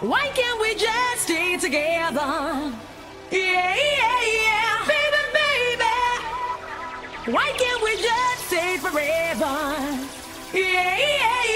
Why can't we just stay together? Yeah, yeah, yeah, baby, baby. Why can't we just stay forever? Yeah, yeah.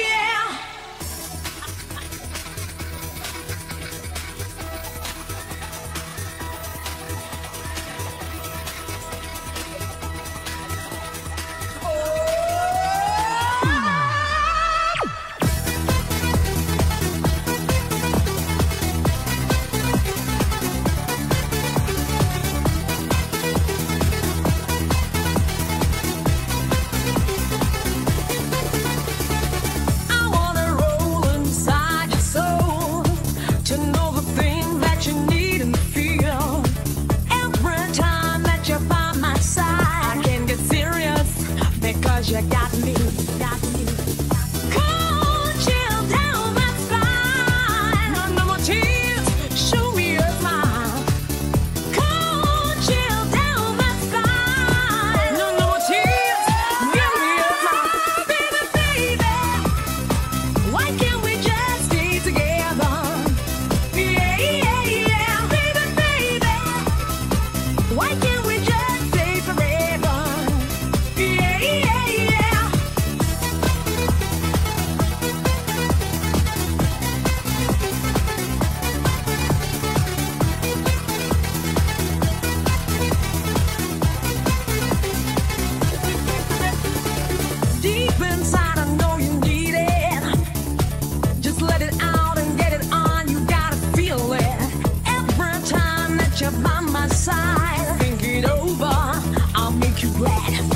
cause you got me, got me. Side. Think it over, I'll make you wet.